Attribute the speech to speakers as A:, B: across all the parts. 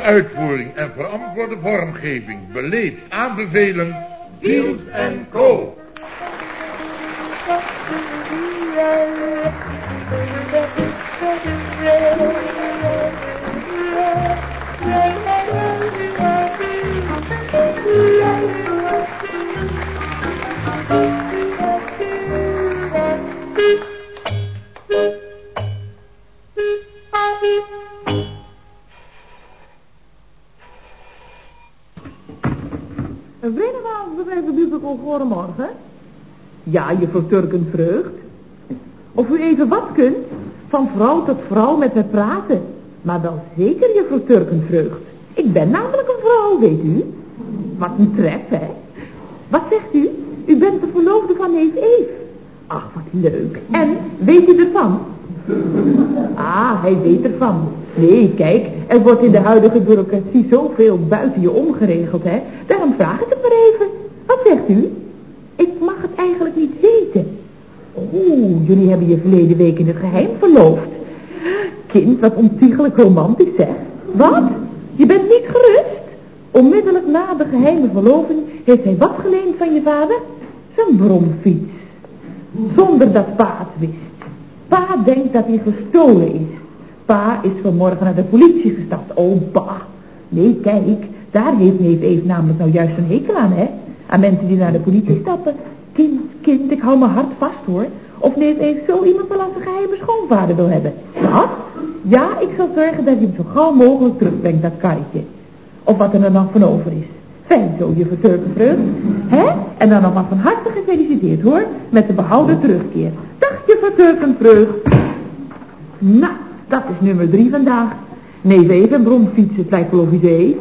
A: Uitvoering en verantwoorde vormgeving beleefd aanbevelen...
B: Wiels en Co.
C: vreemdewaardig bibliotheek goedemorgen. Ja, juffrouw Turkenvreugd. Of u even wat kunt, van vrouw tot vrouw met me praten. Maar wel zeker, juffrouw Turkenvreugd. Ik ben namelijk een vrouw, weet u. Wat een tref, hè? Wat zegt u? U bent de verloofde van neef Eve. Ach, wat leuk. En, weet u ervan? Ah, hij weet ervan. Nee, kijk, er wordt in de huidige bureaucratie zoveel buiten je omgeregeld, hè. Daarom vraag ik het zegt u? Ik mag het eigenlijk niet weten. Oeh, jullie hebben je verleden week in het geheim verloofd. Kind, wat ontiegelijk romantisch, zeg. Wat? Je bent niet gerust? Onmiddellijk na de geheime verloving heeft hij wat geleend van je vader? Zijn bromfiets. Zonder dat pa het wist. Pa denkt dat hij gestolen is. Pa is vanmorgen naar de politie gestapt. Oh, pa. Nee, kijk, daar heeft neef Eve namelijk nou juist een hekel aan, hè? Aan mensen die naar de politie stappen. Kind, kind, ik hou mijn hart vast, hoor. Of neef Eve zo iemand wel als een geheime schoonvader wil hebben. Wat? Ja, ik zal zorgen dat hij hem zo gauw mogelijk terugbrengt, dat karretje. Of wat er dan nog van over is. Fijn zo, je Turkenvreugd. Hè? En dan nog maar van harte gefeliciteerd, hoor. Met de behouden terugkeer. Dag, je Turkenvreugd. Nou, dat is nummer drie vandaag. Nee, even bromfietsen, het lijkt wel of idee.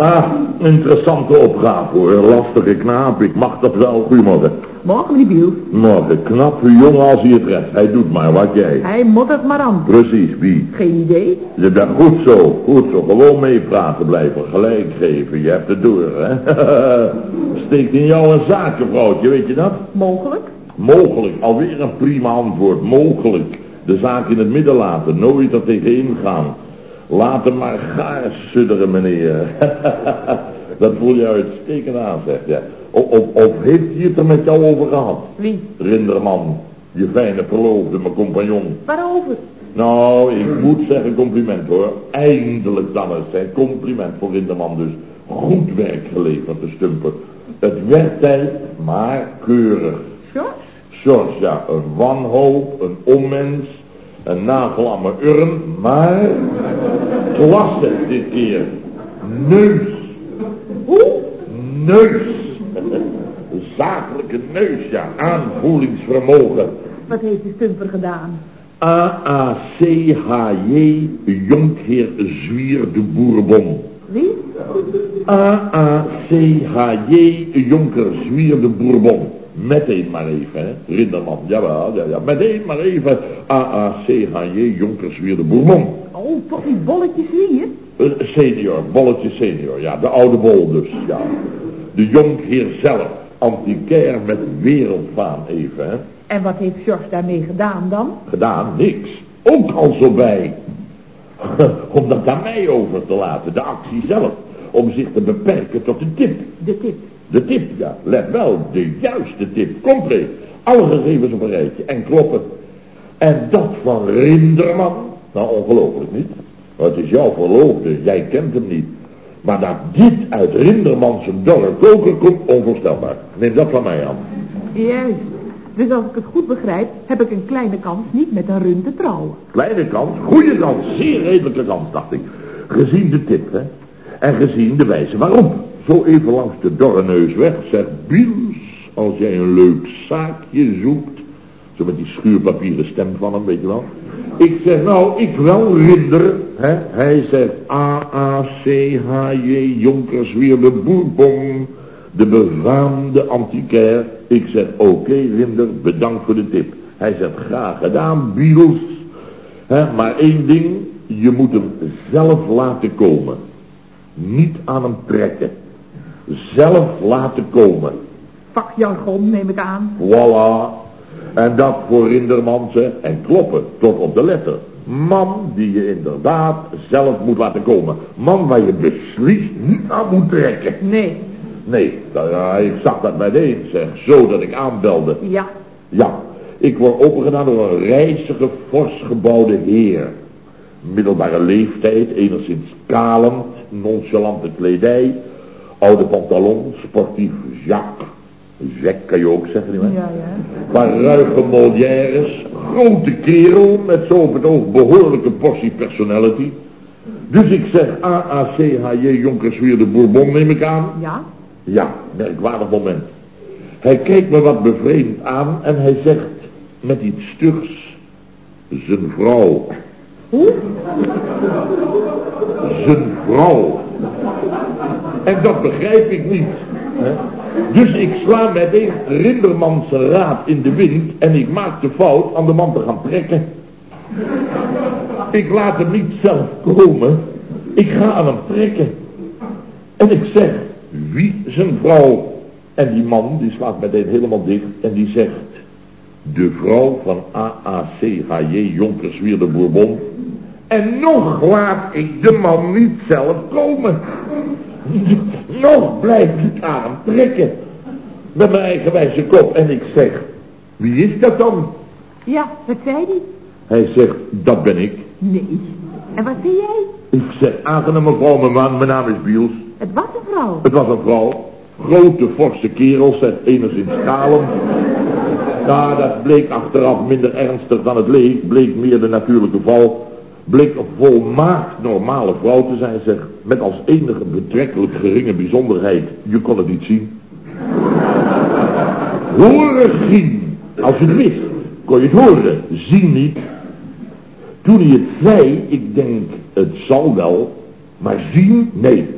D: Ah, interessante opgave hoor. Lastige knaap, ik mag dat wel. Goedemorgen.
C: Morgen, meneer Biel.
D: Morgen, knappe jongen als hij het redt. Hij doet maar wat jij.
C: Hij moet het maar aan.
D: Precies, wie?
C: Geen idee.
D: Je bent goed zo, goed zo. Gewoon meepraten blijven, gelijk geven. Je hebt het door, hè. Steekt in jou een zakenvrouwtje, weet je dat?
C: Mogelijk.
D: Mogelijk, alweer een prima antwoord. Mogelijk. De zaak in het midden laten, nooit er tegenin gaan. Laat hem maar gaar sudderen, meneer. dat voel je uitstekend aan, zegt ja. Of, of, of heeft hij het er met jou over gehad?
C: Wie?
D: Rinderman, je fijne verloofde, mijn compagnon.
C: Waarover?
D: Nou, ik moet zeggen compliment hoor. Eindelijk dan eens zijn compliment voor Rinderman dus. Goed werk geleverd, de stumper. Het werd tijd, maar keurig.
C: George?
D: George, ja, een wanhoop, een onmens, een nagel aan mijn urn, maar klasse dit keer. Neus.
C: Hoe?
D: Neus. Zakelijke neus, ja. Aanvoelingsvermogen.
C: Wat heeft de stumper gedaan?
D: A-A-C-H-J, Jonkheer Zwier de Bourbon.
C: Wie?
D: A-A-C-H-J, Jonker Zwier de Bourbon. Meteen maar even, hè. Rinderman, jawel, ja, ja. Meteen maar even. A-A-C-H-J, Jonker Zwier de Bourbon.
C: Oh, toch die bolletjes hier?
D: Senior, bolletje senior, ja, de oude bol dus, ja. De jonkheer zelf, antiquair met wereldfaam even, hè.
C: En wat heeft George daarmee gedaan dan?
D: Gedaan, niks. Ook al zo bij. Om dat aan mij over te laten, de actie zelf. Om zich te beperken tot de tip.
C: De tip.
D: De tip, ja. Let wel, de juiste tip. Compleet. Alle gegevens op een rijtje. En kloppen. En dat van Rinderman. Nou, ongelooflijk niet. Het is jouw verloofde, jij kent hem niet. Maar dat dit uit Rinderman zijn dorre koker komt, onvoorstelbaar. Neem dat van mij aan.
C: Juist. Dus als ik het goed begrijp, heb ik een kleine kans niet met een run te trouwen.
D: Kleine kans, goede kans, zeer redelijke kans, dacht ik. Gezien de tip, hè. En gezien de wijze waarop. Zo even langs de dorre neus weg, zegt Biels, als jij een leuk zaakje zoekt. Zo met die schuurpapieren stem van hem, weet je wel. Ik zeg, nou, ik wel, Rinder. Hè? Hij zegt A-A-C-H-J, Jonkers weer de Bourbon. De befaamde antiquair. Ik zeg, oké, Rinder, bedankt voor de tip. Hij zegt, graag gedaan, Biels. Maar één ding, je moet hem zelf laten komen. Niet aan hem trekken. Zelf laten komen.
C: Vakjargon, neem ik aan.
D: Voilà. En dat voor Rindermansen en kloppen tot op de letter. Man die je inderdaad zelf moet laten komen. Man waar je beslist niet aan moet trekken.
C: Nee.
D: Nee, nou ja, ik zag dat meteen zeg, zo dat ik aanbelde.
C: Ja.
D: Ja, ik word opengedaan door een reizige, fors gebouwde heer. Middelbare leeftijd, enigszins kalend, nonchalante kledij, oude pantalon, sportief Jacques. Jack kan je ook zeggen, nietwaar?
C: Ja, ja.
D: Maar ruige Molières, grote kerel met zo op het oog behoorlijke portie personality. Dus ik zeg AACHJ Jonkersweer de Bourbon neem ik aan.
C: Ja?
D: Ja, merkwaardig moment. Hij kijkt me wat bevreemd aan en hij zegt met iets stugs, zijn vrouw.
C: Hoe?
D: Zijn vrouw. En dat begrijp ik niet. Hè? Dus ik sla meteen Rindermans raad in de wind en ik maak de fout aan de man te gaan trekken. Ik laat hem niet zelf komen. Ik ga aan hem trekken. En ik zeg, wie zijn vrouw? En die man, die slaat meteen helemaal dicht en die zegt, de vrouw van AACHJ Jonkerswier de Bourbon. En nog laat ik de man niet zelf komen. Nog blijf ik aan hem trekken. Met mijn eigenwijze kop. En ik zeg, wie is dat dan?
C: Ja, wat zei hij?
D: Hij zegt, dat ben ik.
C: Nee. En wat zei jij?
D: Ik zeg, aangename mevrouw, mijn, man, mijn naam is Biels.
C: Het was een vrouw.
D: Het was een vrouw. Grote, forse kerel, zegt enigszins kalend. Ja, dat bleek achteraf minder ernstig dan het leek. Bleek meer de natuurlijke val. Bleek een volmaakt normale vrouw te zijn, zeg. Met als enige betrekkelijk geringe bijzonderheid. Je kon het niet zien. Horen zien. Als je het wist, kon je het horen. Zien niet. Toen hij het zei, ik denk, het zal wel. Maar zien, nee.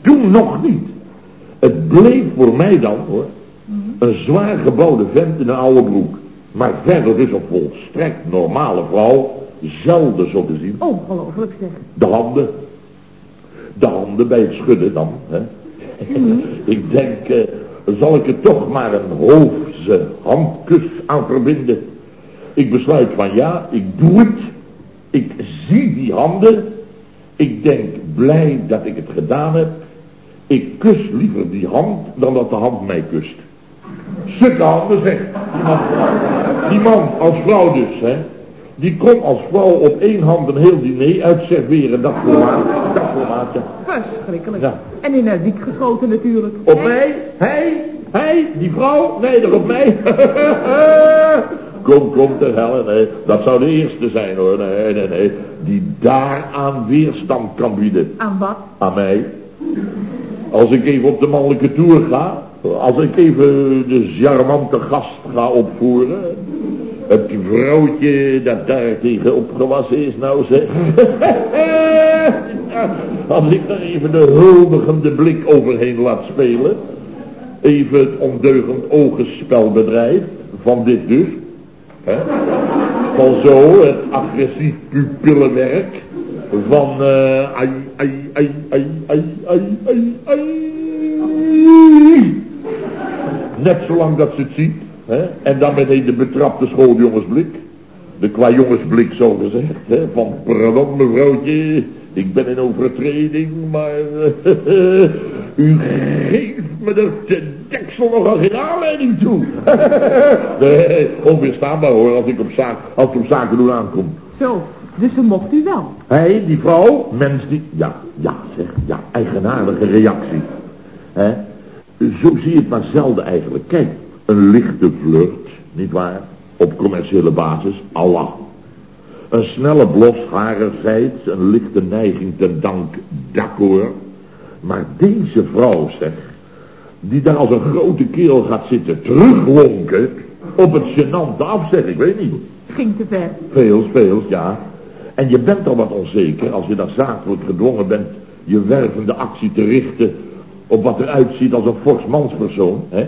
D: Toen nog niet. Het bleef voor mij dan, hoor, een zwaar gebouwde vent in een oude broek. Maar verder dus een volstrekt normale vrouw. Zelden zo te zien.
C: Ongelooflijk zeg.
D: De handen. De handen bij het schudden dan. Hè? ik denk, eh, zal ik er toch maar een hoofdse handkus aan verbinden. Ik besluit van ja, ik doe het. Ik zie die handen. Ik denk blij dat ik het gedaan heb. Ik kus liever die hand dan dat de hand mij kust. Stukke handen zeg. Die man, die man als vrouw dus, hè. Die kon als vrouw op één hand een heel diner uitserveren. Dat formaat, dat formaat, ja.
C: Verschrikkelijk.
D: Ja.
C: En in een wiek geschoten natuurlijk.
D: Op mij? Hij? Hij? Die vrouw? Nee, toch op mij? kom, kom ter helle, nee. Dat zou de eerste zijn hoor. Nee, nee, nee. Die daaraan weerstand kan bieden.
C: Aan wat?
D: Aan mij. Als ik even op de mannelijke tour ga. Als ik even de charmante gast ga opvoeren. Het vrouwtje dat daar tegen opgewassen is nou zeg. Als ik daar even de huldigende blik overheen laat spelen. Even het ondeugend ogenspel bedrijf. Van dit dus. Hè? Van zo het agressief pupillenwerk. Van eh ai, ai, ai, ai, ai, ai, ai. Net zolang dat ze het ziet. Hè? En dan meteen de betrapte schooljongensblik. De qua jongensblik zo gezegd. Hè? Van pardon mevrouwtje, ik ben in overtreding, maar u geeft me er de deksel nog al geen aanleiding toe. nee, onweerstaanbaar hoor, als ik op, zaak, als ik op zaken doen aankom.
C: Zo, dus ze mocht u wel.
D: Hij, die vrouw, mens die... Ja, ja, zeg, ja, eigenaardige reactie. Hè? Zo zie je het maar zelden eigenlijk. Kijk, een lichte flirt, nietwaar? Op commerciële basis, Allah. Een snelle blos harerzijds, een lichte neiging ten dank, d'accord. Maar deze vrouw, zeg, die daar als een grote kerel gaat zitten teruglonken, op het gênante af, zeg, ik weet niet.
C: Ging te ver.
D: Veels, veels, ja. En je bent al wat onzeker als je daar zakelijk gedwongen bent je wervende actie te richten op wat eruit ziet als een fors manspersoon. Hè?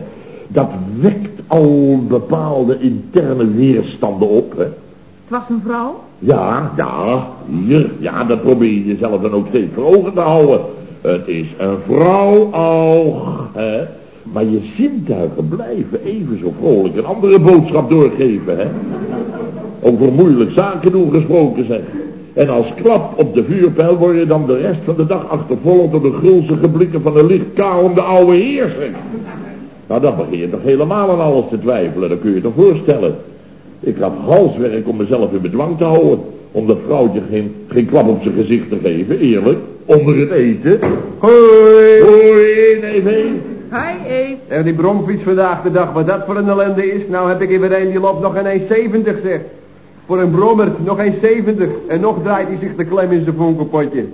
D: Dat wekt al bepaalde interne weerstanden op. Hè?
C: Het was een vrouw?
D: Ja, ja, hier, ja, dat probeer je jezelf dan ook steeds voor ogen te houden. Het is een vrouw al, hè? Maar je zintuigen blijven even zo vrolijk een andere boodschap doorgeven, hè? Over moeilijk zaken doen gesproken zeg. En als klap op de vuurpijl word je dan de rest van de dag achtervolgd door de gulzige blikken van de lichtkalende oude heer, zeg. Nou, dan begin je toch helemaal aan alles te twijfelen, dat kun je toch voorstellen. Ik had halswerk om mezelf in bedwang te houden. Om dat vrouwtje geen, geen klap op zijn gezicht te geven, eerlijk. Onder het eten.
E: Hoi.
D: Hoi, nee, nee.
C: Hij eet.
E: En die bromfiets vandaag de dag, wat dat voor een ellende is. Nou heb ik even een die loopt nog een 1,70 zeg. Voor een brommer, nog 1,70. En nog draait hij zich de klem in zijn vonkelpotje.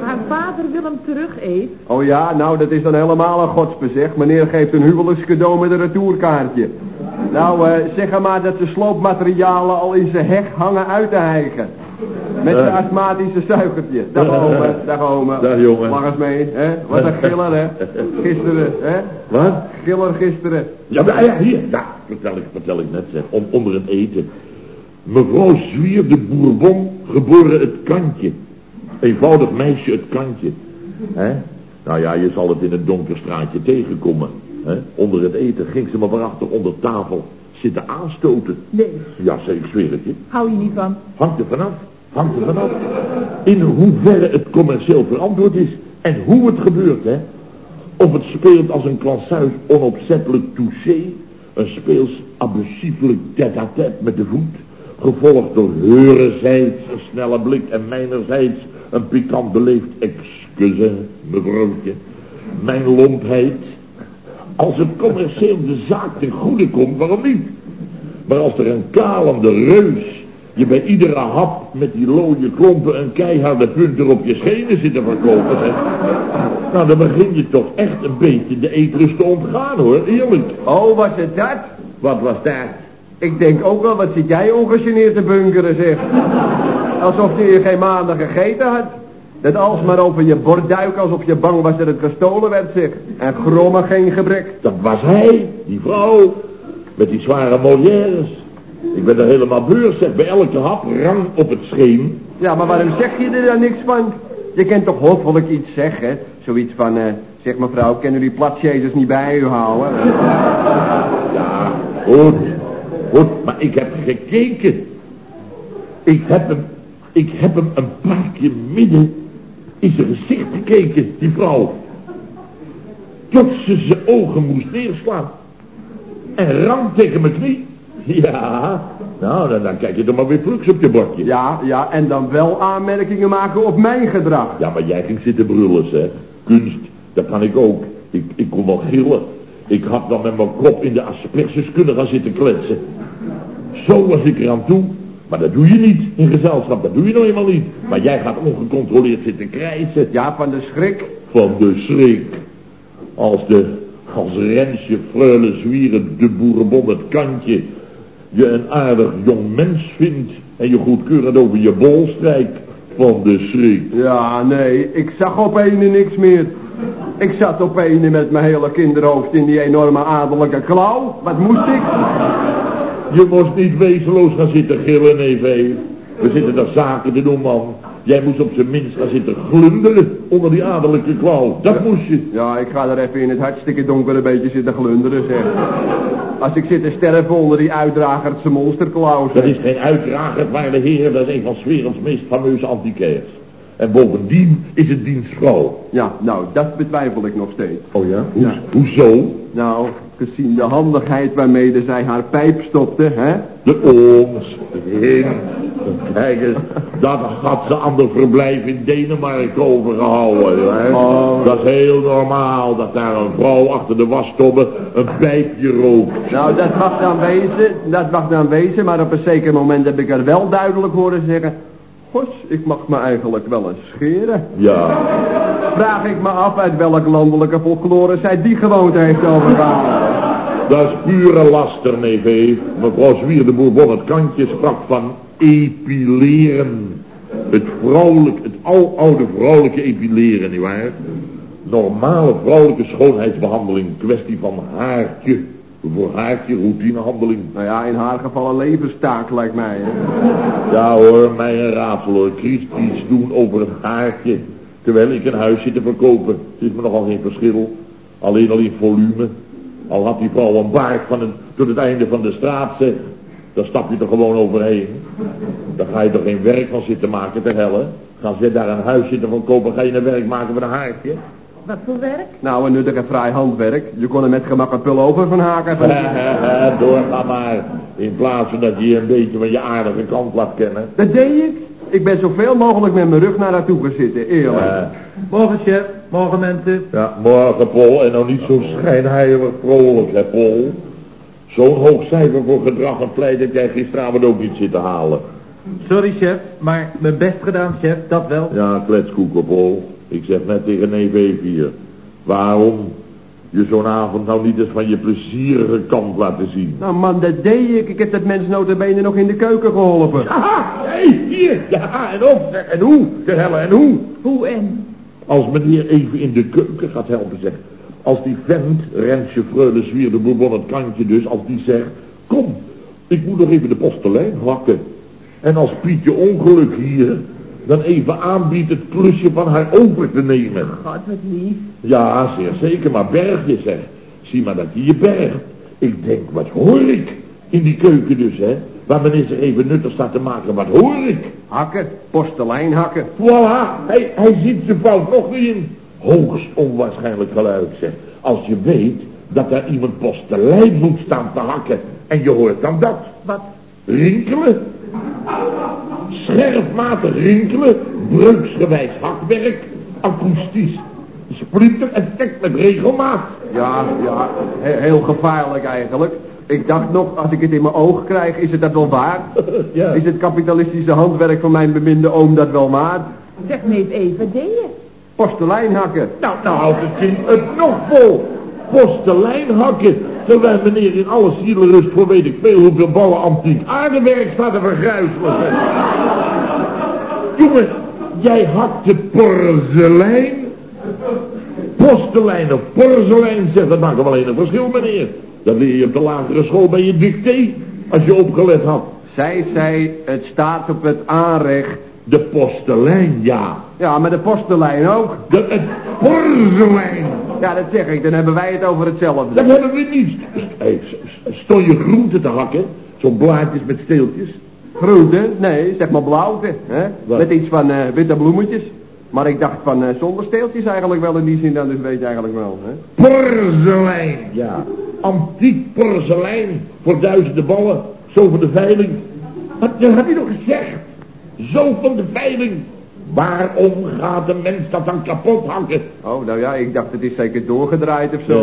C: Haar vader wil hem terug eet.
E: Oh ja, nou dat is dan helemaal een godsbezeg. Meneer geeft een huwelijkscadeau met een retourkaartje. Nou, eh, zeg maar dat de sloopmaterialen al in zijn heg hangen uit te hijgen. Met zijn astmatische suikertje. Dag oma, dag oma.
D: Dag, jongen.
E: Lach eens mee, hè. Wat een giller, hè. Gisteren, hè.
D: Wat?
E: Giller gisteren.
D: Ja, maar, ja, hier. Ja, vertel ik, vertel ik net, zeg. Om, onder het eten. Mevrouw Zwier de Bourbon, geboren het kantje. Eenvoudig meisje het kantje. hè? Nou ja, je zal het in een donker straatje tegenkomen. Hè? Onder het eten ging ze me waarachter onder tafel zitten aanstoten.
C: Nee,
D: Ja, zeg, ik zweer het je.
C: hou je niet van.
D: Hangt er vanaf. Hangt er vanaf. In hoeverre het commercieel verantwoord is. En hoe het gebeurt, hè. Of het speelt als een klassuis onopzettelijk touché. Een speels abusiefelijk tête-à-tête met de voet. Gevolgd door heurerzijds een snelle blik en mijnerzijds een pikant beleefd excuse, mevrouwtje. Mijn lompheid. Als het commercieel de zaak ten goede komt, waarom niet? Maar als er een kalende reus je bij iedere hap met die looie klompen een keiharde punt er op je schenen zit te verkopen, zeg. Nou, dan begin je toch echt een beetje de eetrust te ontgaan, hoor, eerlijk.
E: Oh, was het dat?
D: Wat was dat?
E: Ik denk ook wel, wat zit jij ongegeneerd te bunkeren, zeg. Alsof je geen maanden gegeten had. Dat alsmaar over je bord duiken alsof je bang was dat het gestolen werd, zeg. En grommen geen gebrek.
D: Dat was hij, die vrouw, met die zware Molières. Ik ben er helemaal beurs, zeg, bij elke hap rang op het scheen.
E: Ja, maar waarom zeg je er dan niks van? Je kent toch hoffelijk iets zeggen? Zoiets van, eh, zeg mevrouw, kunnen die platjezus niet bij u houden?
D: Ja, goed, goed, maar ik heb gekeken. Ik heb hem, ik heb hem een paar keer midden in zijn gezicht gekeken, die vrouw. Tot ze zijn ogen moest neerslaan. En ram tegen mijn knie. Ja, nou, dan, dan kijk je er maar weer vluks op je bordje.
E: Ja, ja, en dan wel aanmerkingen maken op mijn gedrag.
D: Ja, maar jij ging zitten brullen, zeg. Kunst, dat kan ik ook. Ik, ik kon wel gillen. Ik had dan met mijn kop in de asperges kunnen gaan zitten kletsen. Zo was ik er aan toe. Maar dat doe je niet in gezelschap, dat doe je nou eenmaal niet. Maar jij gaat ongecontroleerd zitten krijsen.
E: Ja, van de schrik.
D: Van de schrik. Als de, als Rensje, Freule, Zwieren, de boerenbom, het kantje, je een aardig jong mens vindt en je goedkeurend over je bol strijkt. Van de schrik.
E: Ja, nee, ik zag op ene niks meer. Ik zat op ene met mijn hele kinderhoofd in die enorme adellijke klauw. Wat moest ik?
D: Je moest niet wezenloos gaan zitten gillen, nee, vee. We zitten daar zaken te doen, man. Jij moest op zijn minst gaan zitten glunderen onder die adellijke klauw. Dat moest je.
E: Ja, ik ga er even in het hartstikke donker een beetje zitten glunderen, zeg. Als ik zit te sterven onder die uitdragertse monsterklauw,
D: Dat is geen uitdrager, waarde heren. Dat is een van werelds meest fameuze antiquairs. En bovendien is het dienstvrouw.
E: Ja, nou, dat betwijfel ik nog steeds.
D: Oh ja? Hoe,
E: Ja.
D: Hoezo?
E: Nou, gezien de handigheid waarmee zij haar pijp stopte, hè?
D: De ooms. In. Kijk eens, dat had ze aan de verblijf in Denemarken overgehouden. Hè?
E: Oh.
D: Dat is heel normaal dat daar een vrouw achter de wasstobbe een pijpje rookt.
E: Nou, dat mag dan wezen, dat mag dan wezen, maar op een zeker moment heb ik er wel duidelijk horen zeggen... Gos, ik mag me eigenlijk wel eens scheren.
D: Ja,
E: Vraag ik me af uit welk landelijke folklore zij die gewoonte heeft overgehouden.
D: Dat is pure laster, neef. Mevrouw de Bourbon het kantje sprak van epileren. Het vrouwelijk, het aloude vrouwelijke epileren, nietwaar? Normale vrouwelijke schoonheidsbehandeling, kwestie van haartje. Voor haartje, routinehandeling.
E: Nou ja, in haar geval een levenstaak lijkt mij, hè.
D: Ja hoor, mij een raadsel hoor. Doen over het haartje. Terwijl ik een huis zit te verkopen. Het is me nogal geen verschil. Alleen al in volume. Al had die vrouw een baard van een, tot het einde van de straat, zeg. Dan stap je er gewoon overheen. Dan ga je toch geen werk van zitten maken, ter helle. Gaan ze daar een huis zitten van kopen, ga je een werk maken van een haartje.
C: Wat voor werk?
E: Nou, een nuttig en fraai handwerk. Je kon er met gemak een pullover van haken. Van...
D: Doorga maar. In plaats van dat je een beetje van je aardige kant laat kennen.
E: Dat deed ik. Ik ben zoveel mogelijk met mijn rug naar naartoe gaan zitten, eerlijk.
D: Eh,
F: Morgen, chef. Morgen, mensen.
D: ja, morgen, Paul. En nou niet zo schijnheilig vrolijk, hè, Paul. Zo'n hoog cijfer voor gedrag en pleit dat jij gisteravond ook niet zit te halen.
F: Sorry, chef, maar mijn best gedaan, chef, dat wel.
D: Ja, kletskoeken, Paul. Ik zeg net tegen neef hier. Waarom je zo'n avond nou niet eens van je plezierige kant laten zien?
E: Nou man, dat deed ik. Ik heb dat mens notabene nog in de keuken geholpen.
D: Aha, hé, hier. Ja, en op. zeg, En hoe? De helle, en hoe?
C: Hoe en?
D: Als meneer even in de keuken gaat helpen, zeg. Als die vent, Rensje Freule Zwier de Bourbon het kantje dus, als die zegt... Kom, ik moet nog even de postelijn hakken. En als Pietje Ongeluk hier dan even aanbiedt het plusje van haar over te nemen.
C: God, wat lief.
D: Ja, zeer zeker, maar berg je zeg. Zie maar dat je je bergt. Ik denk, wat hoor ik? In die keuken dus, hè. Waar meneer zich even nuttig staat te maken, wat hoor ik?
E: Hakken, postelijn hakken.
D: Voilà, hij, hij ziet zijn fout nog weer in. Hoogst onwaarschijnlijk geluid, zeg. Als je weet dat daar iemand postelijn moet staan te hakken. En je hoort dan dat.
C: Wat?
D: Rinkelen. Scherpmatig rinkelen. Breuksgewijs hakwerk. Akoestisch. Splinter effect met regelmaat.
E: Ja, ja, he- heel gevaarlijk eigenlijk. Ik dacht nog, als ik het in mijn oog krijg, is het dat wel waard?
D: Ja.
E: Is het kapitalistische handwerk van mijn beminde oom dat wel waard?
C: Zeg neef Eva, deed je?
E: Postelijn hakken.
D: Nou, nou houdt het kind het nog vol. Postelijn hakken. Terwijl meneer in alle zielenrust voor weet ik veel hoeveel ballen antiek aardewerk staat te vergruiselen. Jongen, jij hakte porselein. Postelijn of porselein, zeg, dat maakt wel alleen een verschil, meneer. Dat leer je op de lagere school bij je dicté, als je opgelet had.
E: Zij zei, het staat op het aanrecht.
D: De postelijn, ja.
E: Ja, maar de postelijn ook.
D: De, het porselein.
E: Ja, dat zeg ik, dan hebben wij het over hetzelfde.
D: Dat hebben we niet. Stond je groenten te hakken? Zo'n blaadjes met steeltjes?
E: Groente? Nee, zeg maar blauwte. Hè?
D: Wat?
E: Met iets van eh, witte bloemetjes. Maar ik dacht van eh, zonder steeltjes eigenlijk wel in die zin, dan dus weet je eigenlijk wel. Hè?
D: Porselein, ja. Antiek porselein voor duizenden ballen. Zo voor de veiling. Wat had hij nog gezegd? Zo van de veiling. Waarom gaat de mens dat dan kapot hakken?
E: Oh, nou ja, ik dacht het is zeker doorgedraaid of zo.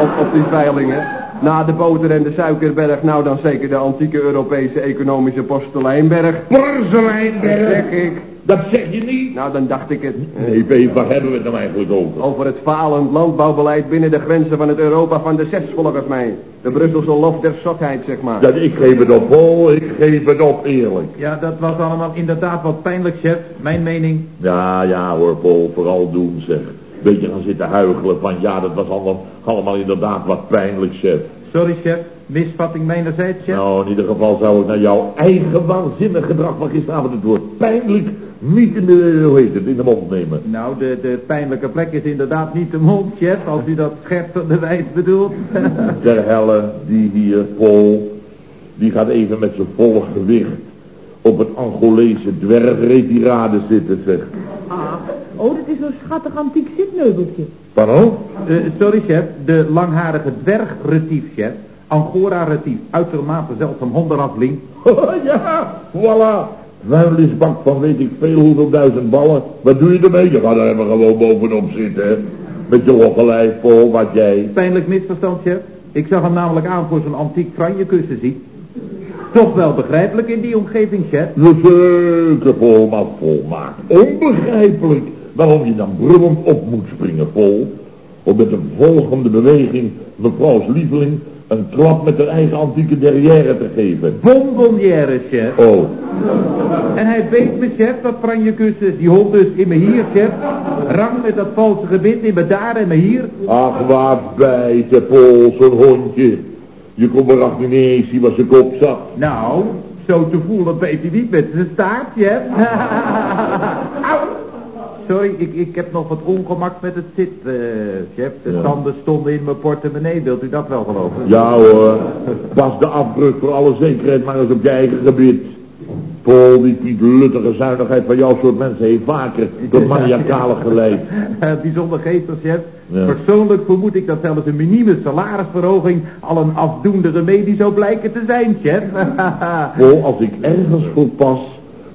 E: op, op die veilingen. Na de boter en de suikerberg, nou dan zeker de antieke Europese economische posteleinberg.
D: Porselijnberg.
E: Zeg ik.
D: Dat zeg je niet?
E: Nou, dan dacht ik het.
D: Nee, P, waar hebben we het nou eigenlijk over?
E: Over het falend landbouwbeleid binnen de grenzen van het Europa van de zes volgens mij. De Brusselse lof der zotheid, zeg maar.
D: Dat, ik geef het op, Paul. Ik geef het op, eerlijk.
F: Ja, dat was allemaal inderdaad wat pijnlijk, chef. Mijn mening.
D: Ja, ja hoor, Paul, vooral doen zeg. Beetje gaan zitten huigelen van ja, dat was allemaal, allemaal inderdaad wat pijnlijk, chef.
F: Sorry, chef. Misvatting mijnerzijds, chef.
D: Nou, in ieder geval zou ik naar jouw eigen waanzinnig gedrag van gisteravond het woord pijnlijk niet in de, hoe heet het, in de mond nemen.
F: Nou, de, de pijnlijke plek is inderdaad niet de mond, chef, als u dat scherpende bedoelt.
D: Ter helle, die hier, Paul, die gaat even met zijn volle gewicht op het Angolese dwergretirade zitten, zeg.
C: Ah, oh, dat is zo'n schattig antiek zitmeubeltje.
D: Pardon?
F: Eh, sorry, chef. De langharige dwergretief, chef. Angora-retief. Uitermate zeldzaam hondenafling.
D: ja, voilà. Vuilnisbak van weet ik veel hoeveel duizend ballen. Wat doe je ermee? Je gaat er even gewoon bovenop zitten, hè. Met je loggenlijf, Paul, wat jij.
F: Pijnlijk misverstand, chef. Ik zag hem namelijk aan voor zo'n antiek franjekussen Toch wel begrijpelijk in die omgeving, chef.
D: Zeker, Paul, maar volmaakt onbegrijpelijk waarom je dan brullend op moet springen, Paul. Om met een volgende beweging mevrouws lieveling een klap met haar eigen antieke derrière te geven.
F: Bonbonnière, chef.
D: Oh,
F: En hij weet me, chef, dat franjekussen. Die hoort dus in me hier, chef. Rang met dat valse gebit in me daar en me hier.
D: ach wat bijten, Paul, zo'n hondje. Je kon erachter niet eens zien wat zijn kop zat.
F: Nou, zo te voelen weet hij niet met zijn staart, chef. Au. Sorry, ik, ik heb nog wat ongemak met het zit, eh, chef. De
D: Ja.
F: tanden stonden in mijn portemonnee, wilt u dat wel geloven?
D: Ja hoor, pas de afbreuk voor alle zekerheid maar eens op je eigen gebied. Paul, die, die luttige zuinigheid van jouw soort mensen heeft vaker tot maniacale geleid.
F: Bijzonder geestig, chef.
D: Ja.
F: Persoonlijk vermoed ik dat zelfs een minieme salarisverhoging al een afdoende remedie zou blijken te zijn, chef.
D: Paul, als ik ergens voor pas,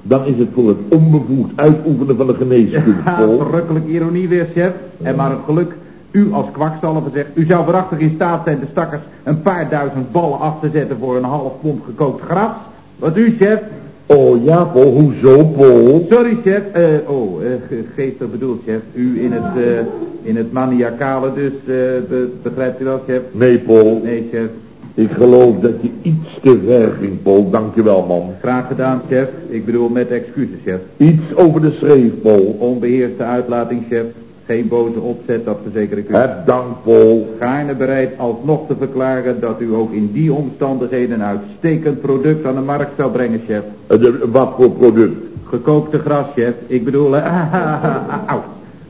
D: dan is het voor het onbevoegd uitoefenen van de geneeskunde,
F: Ja, verrukkelijk ironie weer, chef. En maar een geluk, u als kwakzalver zegt, u zou waarachtig in staat zijn de stakkers een paar duizend ballen af te zetten voor een half pond gekookt gras. Wat u, chef?
D: Oh ja, Paul, hoezo, Paul?
F: Sorry, chef. Eh, oh, eh, ge- geestig bedoeld, chef. U in het, eh, in het maniacale dus, eh, be- begrijpt u wel, chef?
D: Nee, Paul,
F: Nee, chef.
D: Ik geloof dat je iets te ver ging, Paul. Dankjewel, man.
F: Graag gedaan, chef. Ik bedoel met excuses, chef.
D: Iets over de schreef, Paul.
F: Onbeheerste uitlating, chef. Geen boze opzet, dat verzeker ik u.
D: Heb dank, Paul.
F: Gaarne bereid alsnog te verklaren dat u ook in die omstandigheden een uitstekend product aan de markt zou brengen, chef.
D: De- Wat voor product?
F: Gekookte gras, chef. Ik bedoel, eh, au.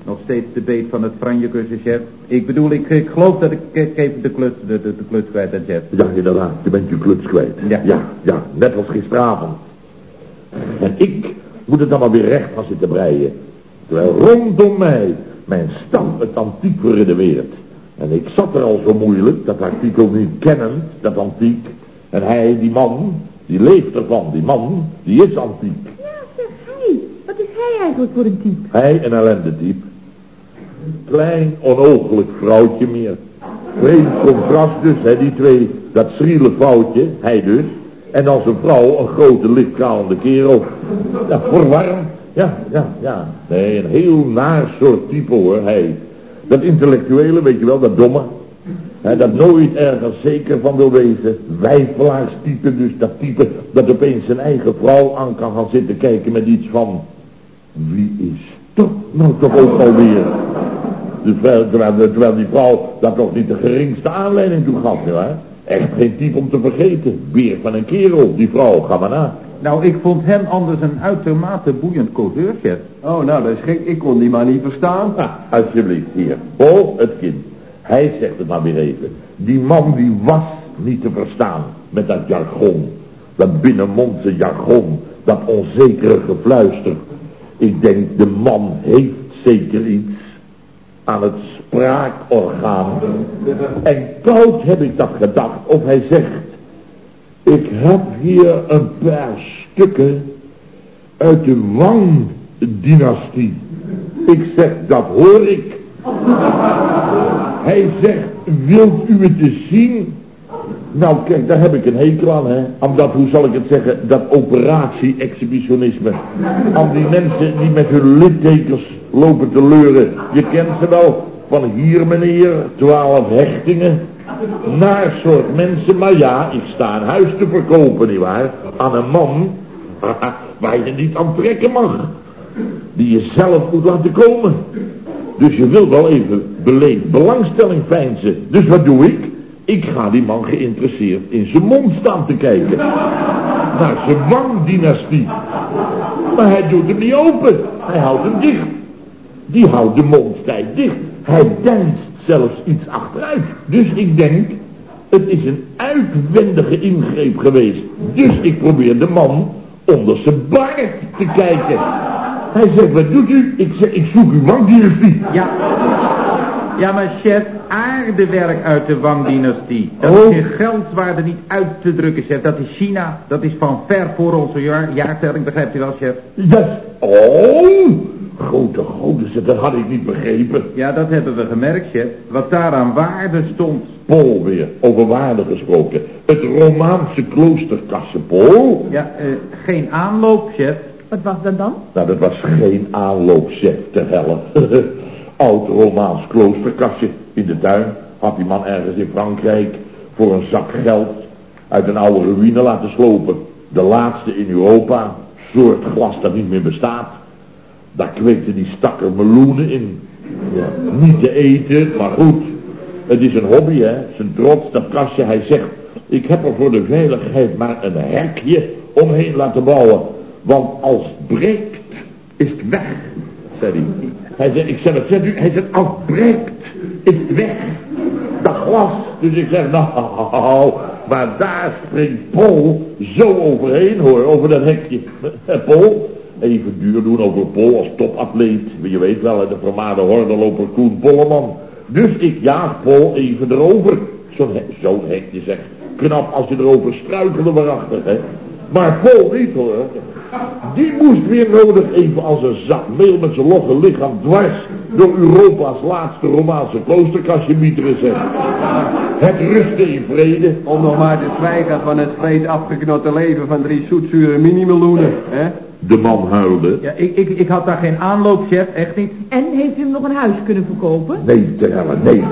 F: Nog steeds de beet van het franjekussen, chef. Ik bedoel, ik, ik geloof dat ik, ik even de kluts, de, de, de kluts kwijt ben, chef.
D: Ja, inderdaad, je bent je kluts kwijt.
F: Ja.
D: ja, ja, net als gisteravond. En ik moet het dan maar weer recht gaan zitten breien. Terwijl rondom mij mijn stam het antiek verredeneert. En ik zat er al zo moeilijk, dat artikel niet kennend, dat antiek. En hij, die man, die leeft ervan. Die man, die is antiek.
C: Ja, zeg hij. Wat is hij eigenlijk voor een type?
D: Hij een ellendiep. Klein, onogelijk vrouwtje meer. Vreemd contrast dus, hè, die twee. Dat schriele vrouwtje, hij dus. En dan zijn vrouw, een grote lichtkalende kerel. Ja, verwarmd. Ja, ja, ja. Nee, een heel naar soort type hoor, hij. Dat intellectuele, weet je wel, dat domme. Hè, dat nooit ergens zeker van wil wezen. Wijfelaarstype dus, dat type dat opeens zijn eigen vrouw aan kan gaan zitten kijken met iets van... Wie is dat nou toch ook alweer? Dus terwijl, terwijl, die vrouw daar toch niet de geringste aanleiding toe gaf, nietwaar? Echt geen type om te vergeten. Weer van een kerel, die vrouw, ga maar na.
F: Nou, ik vond hem anders een uitermate boeiend causeur, chef.
E: Oh, nou, dat is gek. Ik kon die maar niet verstaan.
D: Ah, alsjeblieft, hier. Paul, het kind. Hij zegt het maar weer even. Die man die was niet te verstaan met dat jargon. Dat binnenmondse jargon. Dat onzekere gefluister. Ik denk, de man heeft zeker iets aan het spraakorgaan. En koud heb ik dat gedacht of hij zegt... Ik heb hier een paar stukken uit de Wang-dynastie. Ik zeg, dat hoor ik. Hij zegt, wilt u het eens zien? Nou kijk, daar heb ik een hekel aan, hè. Aan dat, hoe zal ik het zeggen, dat operatie-exhibitionisme. Aan die mensen die met hun littekens lopen te leuren. Je kent ze wel, van hier meneer, twaalf hechtingen. Naar soort mensen, maar ja, ik sta een huis te verkopen, nietwaar? Aan een man waar je niet aan trekken mag. Die je zelf moet laten komen. Dus je wil wel even beleefd belangstelling veinzen. Dus wat doe ik? Ik ga die man geïnteresseerd in zijn mond staan te kijken. Naar zijn wangdynastie. Maar hij doet hem niet open. Hij houdt hem dicht. Die houdt de mond dicht. Hij deinst zelfs iets achteruit. Dus ik denk, het is een uitwendige ingreep geweest. Dus ik probeer de man onder zijn baard te kijken. Hij zegt, wat doet u? Ik zeg, ik zoek uw wangdynastie.
F: Ja. Ja, maar chef, aardewerk uit de Wang-dynastie. Dat
D: Oh.
F: is in geldwaarde niet uit te drukken, chef. Dat is China. Dat is van ver voor onze jaar, jaartelling, begrijpt u wel, chef?
D: Dat, oh, grote goden, dat had ik niet begrepen.
F: Ja, dat hebben we gemerkt, chef. Wat daar aan waarde stond.
D: Paul weer, over waarde gesproken. Het Romaanse kloosterkassen, Paul.
F: Ja, eh, geen aanloop, chef.
C: Wat was dat dan?
D: Nou, dat was geen aanloop, zeg, te helle. Oud Romaans kloosterkastje in de tuin had die man ergens in Frankrijk voor een zak geld uit een oude ruïne laten slopen. De laatste in Europa, soort glas dat niet meer bestaat. Daar kweekte die stakker meloenen in. Ja, niet te eten, maar goed. Het is een hobby, hè. Zijn trots, dat kastje. Hij zegt, ik heb er voor de veiligheid maar een hekje omheen laten bouwen. Want als het breekt, is het weg. zei hij. Hij zei, ik zeg, zegt u? Hij zei, als het breekt, is weg. Dat glas. Dus ik zeg, nou, maar daar springt Paul zo overheen, hoor, over dat hekje. Paul, even duur doen over Paul als topatleet. Je weet wel, de vermaarde hordenloper Koen Polleman. Dus ik jaag Paul even erover. Zo'n zo hekje, zeg. Knap als je erover struikelde waarachtig, hè. Maar Paul niet, hoor. Die moest weer nodig even als een zak meel met zijn logge lichaam dwars door Europa's laatste Romaanse kloosterkastje mieteren zeg. Het rustte in vrede.
E: Om nog maar te zwijgen van het vreed afgeknotte leven van drie zoetzure minimeloenen, hè?
D: De man huilde.
F: Ja, ik, ik, ik had daar geen aanloop, chef, echt niet.
C: En heeft u hem nog een huis kunnen verkopen?
D: Nee, te helle, nee.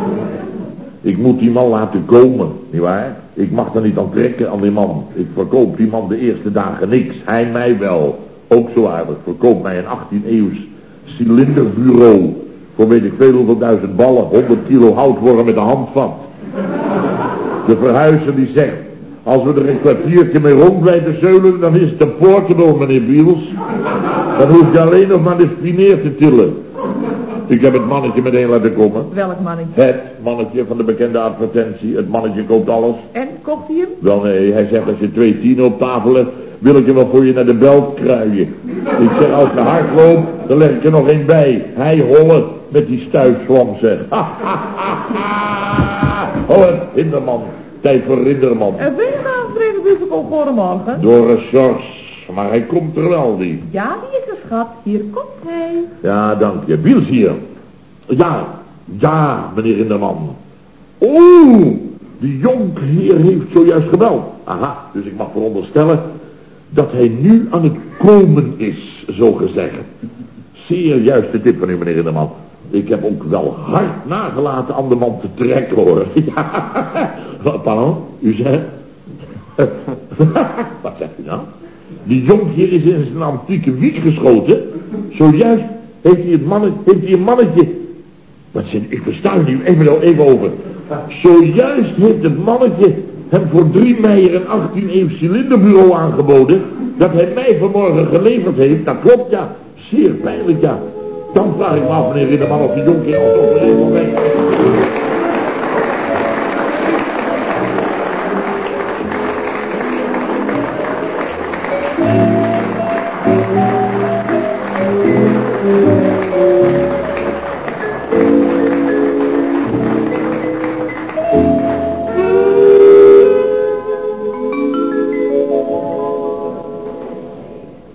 D: Ik moet die man laten komen, nietwaar? Ik mag er niet aan trekken aan die man. Ik verkoop die man de eerste dagen niks. Hij mij wel. Ook zo aardig. Verkoop mij een 18 eeuws cilinderbureau. Voor weet ik veel hoeveel duizend ballen. 100 kilo hout worden met de handvat. De verhuizer die zegt. Als we er een kwartiertje mee rond blijven zeulen, dan is het een portable, meneer Biels. Dan hoef je alleen nog maar de spineer te tillen. Ik heb het mannetje meteen laten komen.
C: Welk mannetje?
D: Het mannetje van de bekende advertentie. Het mannetje koopt alles.
C: En kocht hij hem?
D: Wel nee, hij zegt als je twee tienen op tafel hebt, wil ik je wel voor je naar de belt kruien. Ik zeg als je hard loopt, dan leg ik er nog één bij. Hij hollen met die stuifslam zeg. Hollen, Hinderman. Tijd voor Rinderman.
C: En ben je nou vrede musical goedemorgen?
D: Door een sors. Maar hij komt er wel, die.
C: Ja, die is er, schat. Hier komt hij.
D: Ja, dank je. Biels hier. Ja, ja, meneer Rinderman. Oeh, die jonkheer heeft zojuist gebeld. Aha, dus ik mag veronderstellen dat hij nu aan het komen is, zo gezegd. Zeer juiste tip van u, meneer Rinderman. Ik heb ook wel hard nagelaten aan de man te trekken, hoor. Ja, pardon, u zegt... Wat zegt u nou? Die jonkheer is in zijn antieke wiek geschoten. Zojuist heeft hij, het mannetje, heeft hij een mannetje... Wat zin, ik versta u niet, even, even over. Zojuist heeft het mannetje hem voor drie meijer een 18 eeuw cilinderbureau aangeboden. Dat hij mij vanmorgen geleverd heeft. Dat klopt ja. Zeer pijnlijk ja. Dan vraag ik me af meneer Ridderman of die jonkheer al overleven